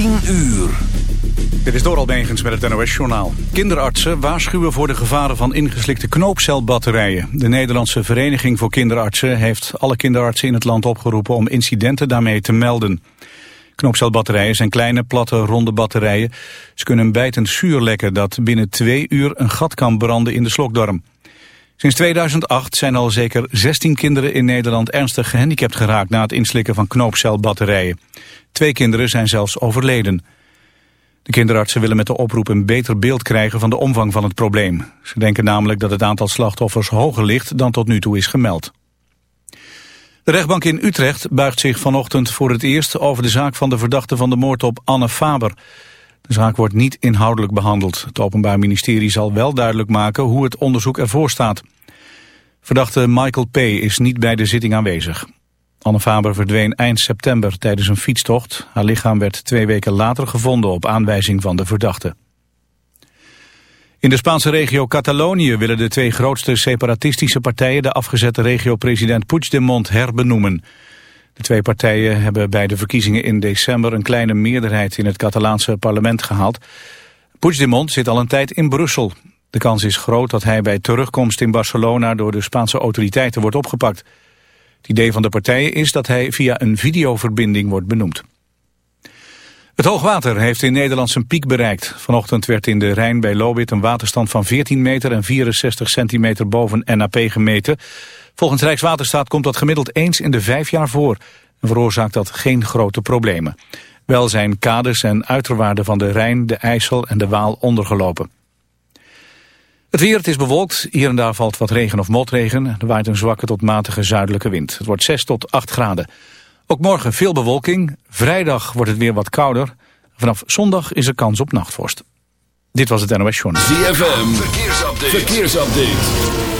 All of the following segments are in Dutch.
10 uur. Dit is Doral Megens met het NOS-journaal. Kinderartsen waarschuwen voor de gevaren van ingeslikte knoopcelbatterijen. De Nederlandse Vereniging voor Kinderartsen heeft alle kinderartsen in het land opgeroepen om incidenten daarmee te melden. Knoopcelbatterijen zijn kleine, platte, ronde batterijen. Ze kunnen bijtend zuur lekken dat binnen twee uur een gat kan branden in de slokdarm. Sinds 2008 zijn al zeker 16 kinderen in Nederland ernstig gehandicapt geraakt na het inslikken van knoopcelbatterijen. Twee kinderen zijn zelfs overleden. De kinderartsen willen met de oproep een beter beeld krijgen van de omvang van het probleem. Ze denken namelijk dat het aantal slachtoffers hoger ligt dan tot nu toe is gemeld. De rechtbank in Utrecht buigt zich vanochtend voor het eerst over de zaak van de verdachte van de moord op Anne Faber. De zaak wordt niet inhoudelijk behandeld. Het Openbaar Ministerie zal wel duidelijk maken hoe het onderzoek ervoor staat. Verdachte Michael P. is niet bij de zitting aanwezig. Anne Faber verdween eind september tijdens een fietstocht. Haar lichaam werd twee weken later gevonden op aanwijzing van de verdachte. In de Spaanse regio Catalonië willen de twee grootste separatistische partijen de afgezette regio-president Puigdemont herbenoemen. De twee partijen hebben bij de verkiezingen in december een kleine meerderheid in het Catalaanse parlement gehaald. Puigdemont zit al een tijd in Brussel. De kans is groot dat hij bij terugkomst in Barcelona door de Spaanse autoriteiten wordt opgepakt. Het idee van de partijen is dat hij via een videoverbinding wordt benoemd. Het hoogwater heeft in Nederland zijn piek bereikt. Vanochtend werd in de Rijn bij Lobit een waterstand van 14 meter en 64 centimeter boven NAP gemeten. Volgens Rijkswaterstaat komt dat gemiddeld eens in de vijf jaar voor en veroorzaakt dat geen grote problemen. Wel zijn kades en uiterwaarden van de Rijn, de IJssel en de Waal ondergelopen. Het weer, het is bewolkt. Hier en daar valt wat regen of motregen. Er waait een zwakke tot matige zuidelijke wind. Het wordt 6 tot 8 graden. Ook morgen veel bewolking. Vrijdag wordt het weer wat kouder. Vanaf zondag is er kans op nachtvorst. Dit was het NOS Journal. ZFM, verkeersupdate. verkeersupdate.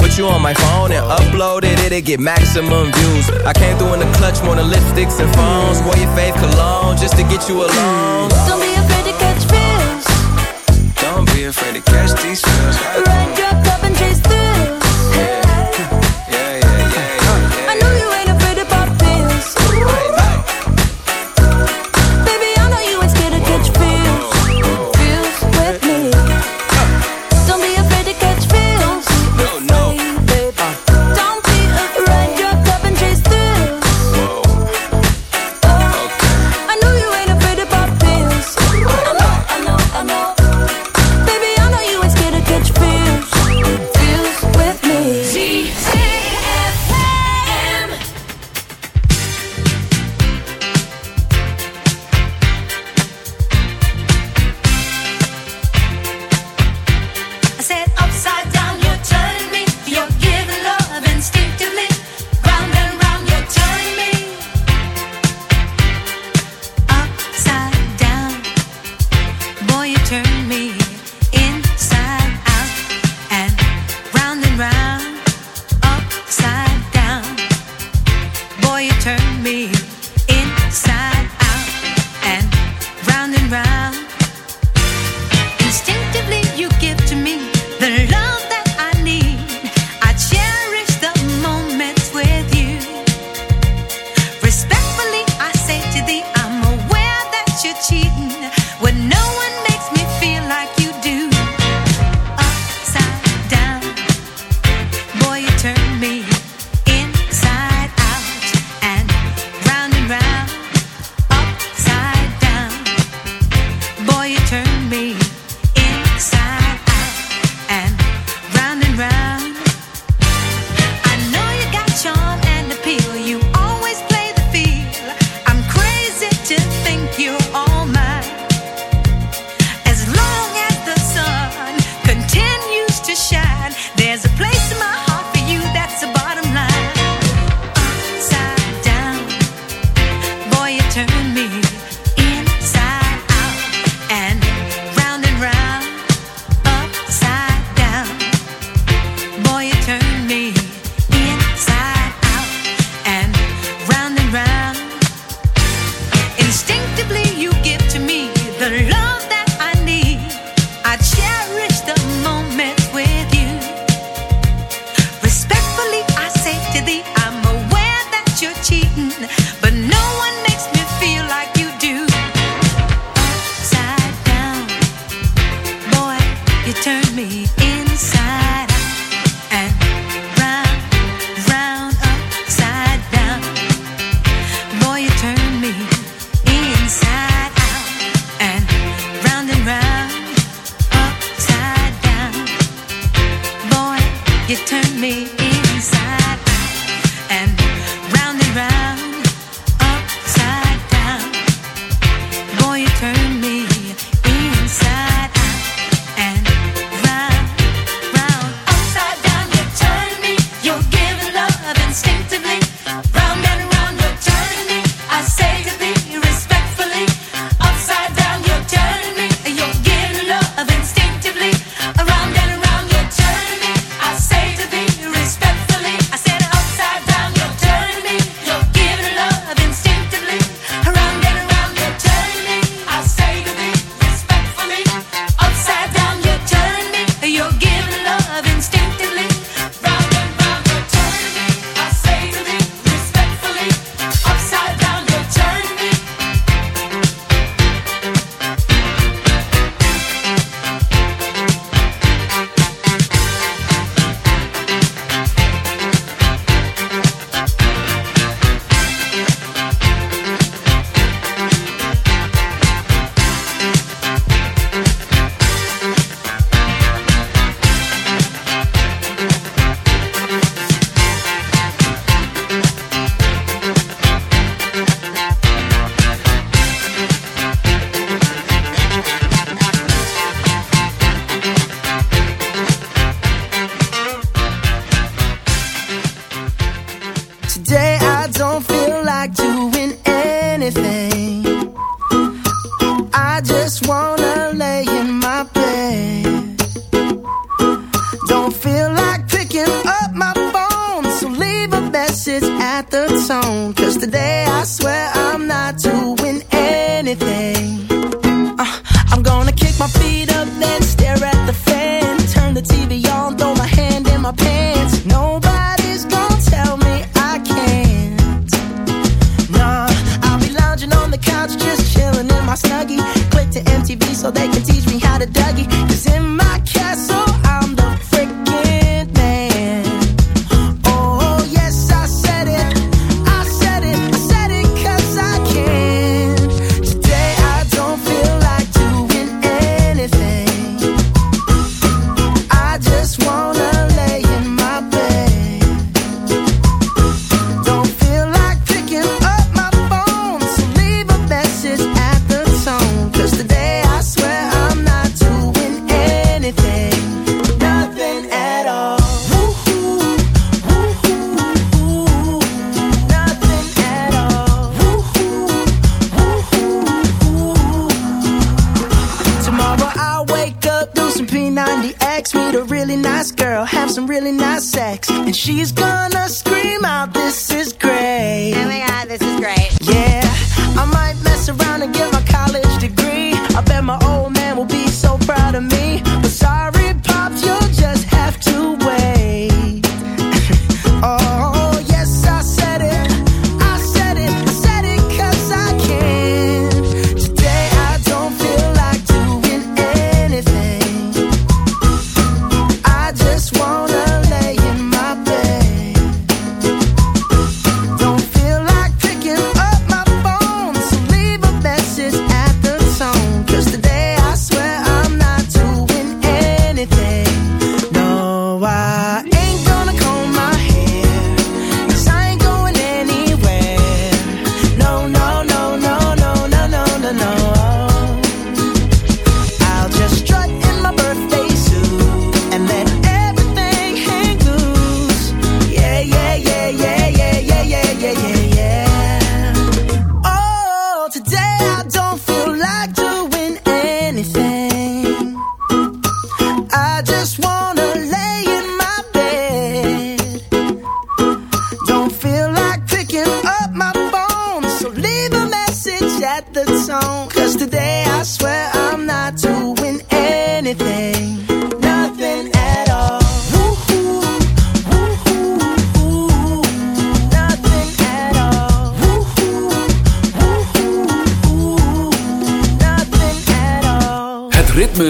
put you on my phone and upload it, it'll get maximum views. I came through in the clutch more than lipsticks and phones. Wore your fave cologne just to get you alone. Don't be afraid to catch feels. Don't be afraid to catch these feels. Ride You turn me at the tone. Cause today I swear.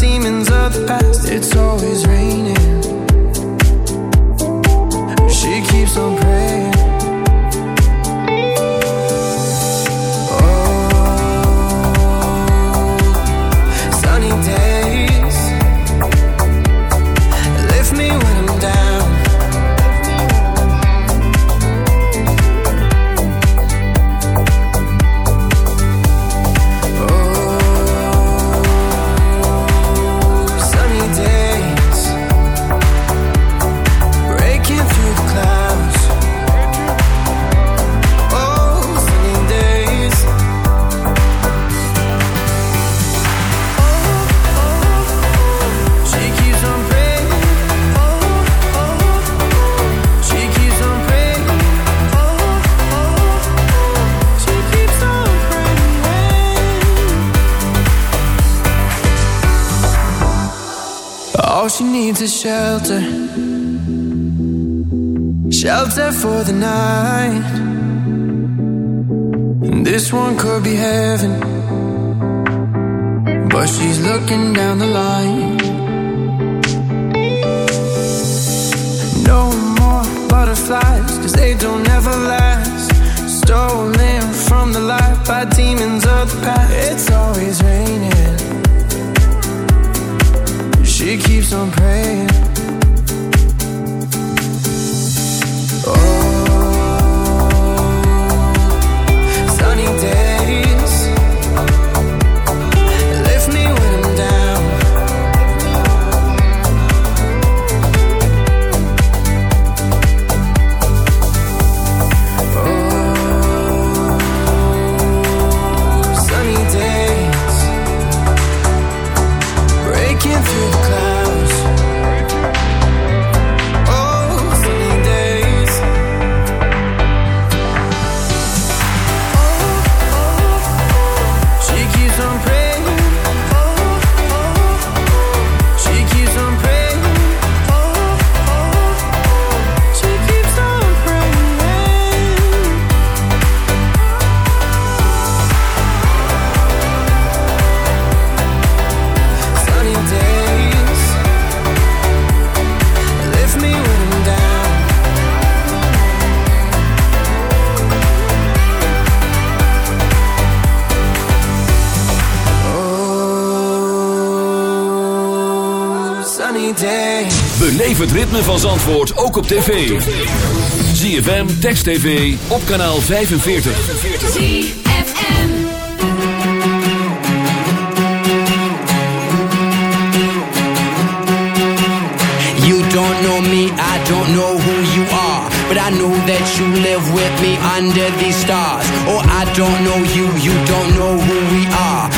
demons of the past. It's always real. Van Zandvoort ook op tv. ZFM, Text TV, op kanaal 45. ZFM. You don't know me, I don't know who you are. But I know that you live with me under these stars. Oh, I don't know you, you don't know who we are.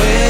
away.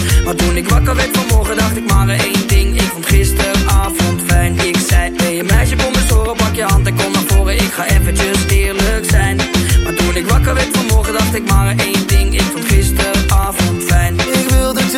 Maar toen ik wakker werd vanmorgen, dacht ik maar één ding. Ik vond gisteravond fijn. Ik zei, hey, meisje, kom eens horen, pak je hand en kom naar voren. Ik ga eventjes eerlijk zijn. Maar toen ik wakker werd vanmorgen, dacht ik maar één ding. Ik vond gisteravond fijn.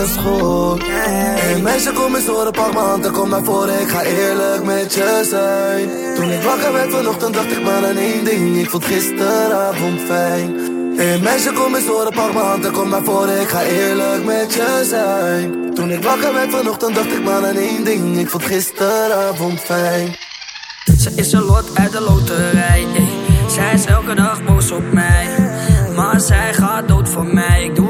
alles goed. Hey meisje, kom eens horen, pak m'n en kom naar voren. Ik ga eerlijk met je zijn. Toen ik wakker werd vanochtend, dacht ik maar aan één ding. Ik vond gisteravond fijn. Hey meisje, kom eens horen, pak m'n en kom naar voren. Ik ga eerlijk met je zijn. Toen ik wakker werd vanochtend, dacht ik maar aan één ding. Ik vond gisteravond fijn. Ze is een lot uit de loterij. ey. Zij is elke dag boos op mij. Maar zij gaat dood voor mij. Ik doe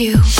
You.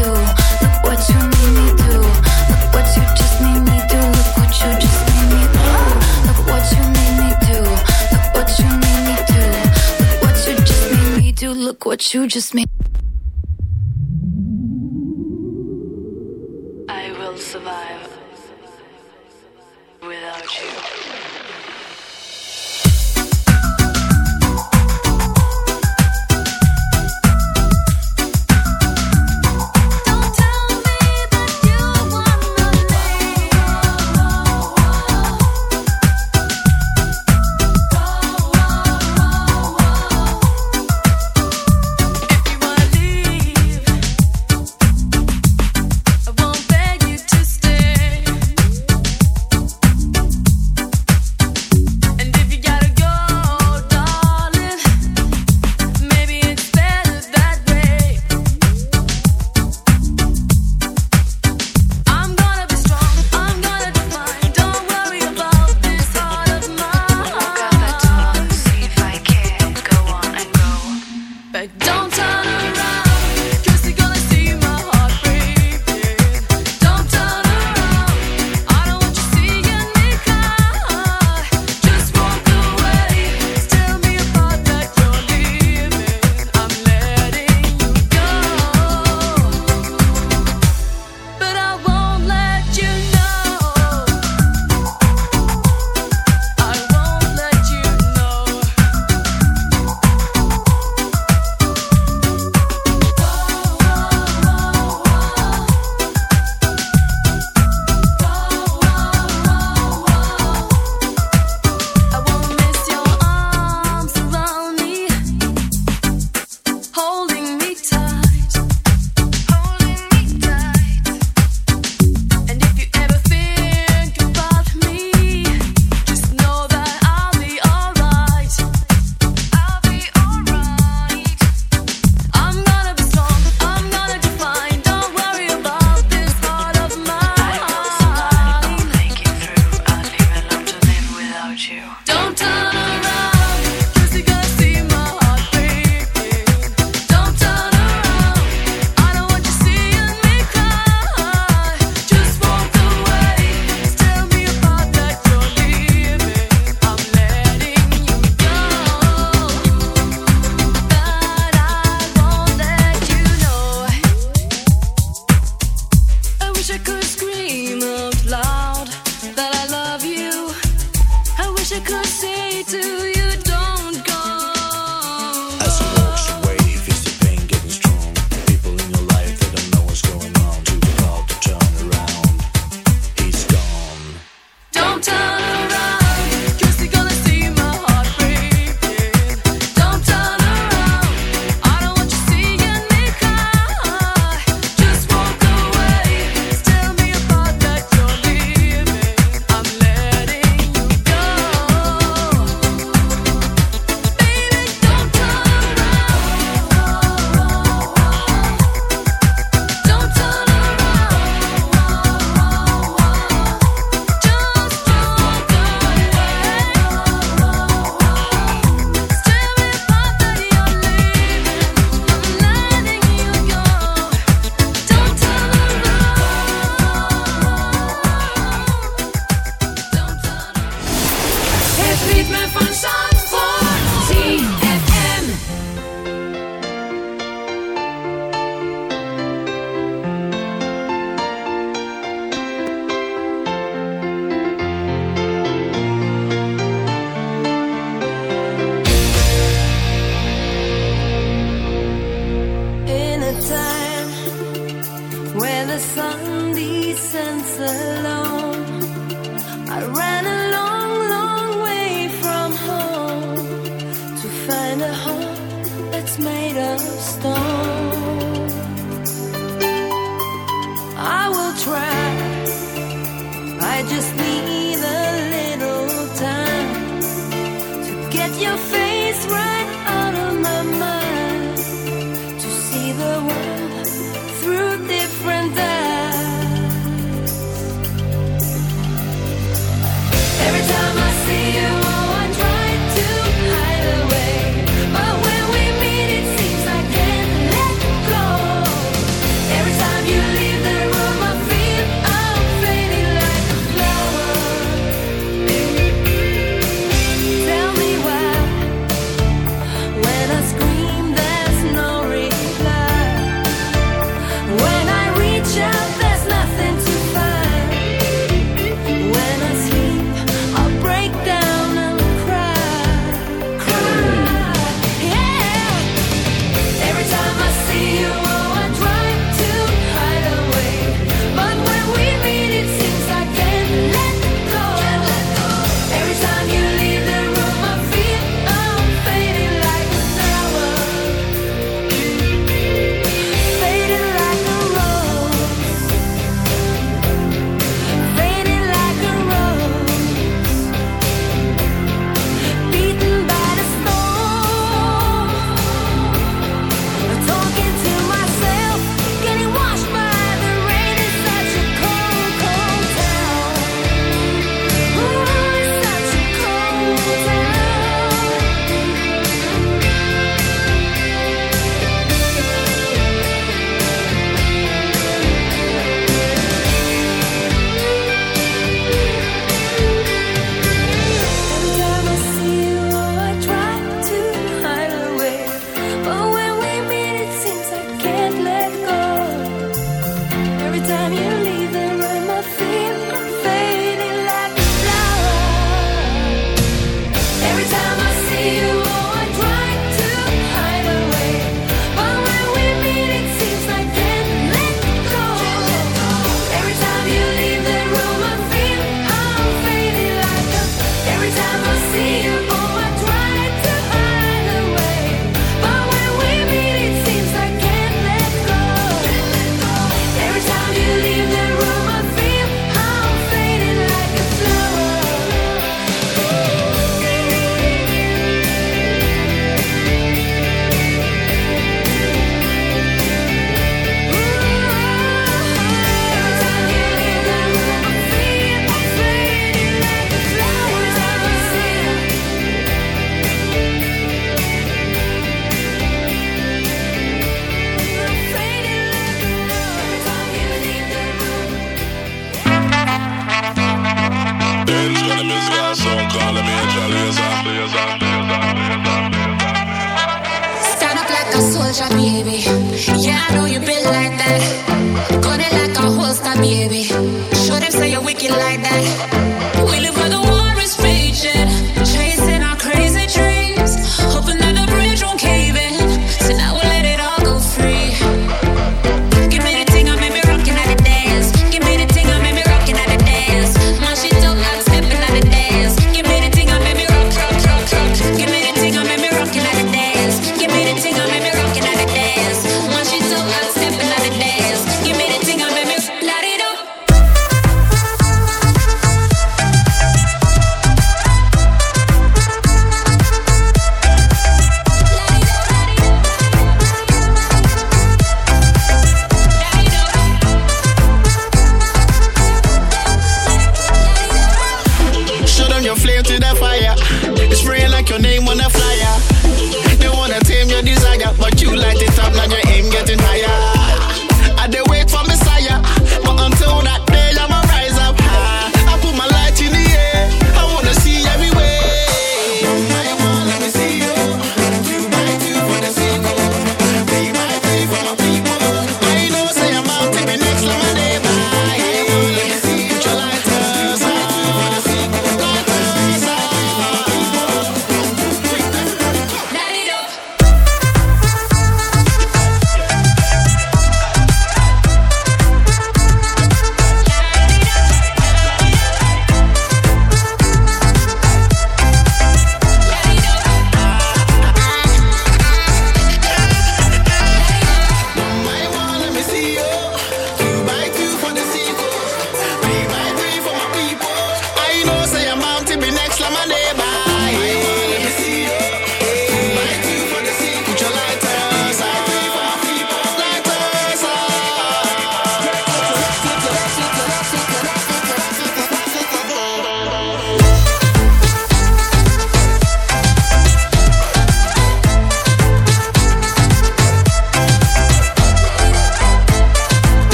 You just made.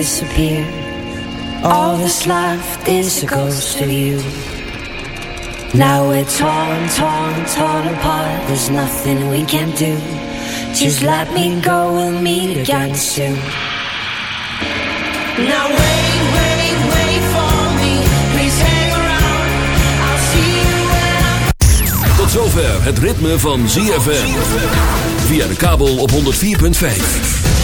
disappear. All this left is a ghost of you. Now we're torn, torn, torn apart. There's nothing we can do. Just let me go, we'll meet again soon. Now wait, wait, wait for me. Please hang around. I'll see you when I... Tot zover het ritme van ZFM Via de kabel op 104.5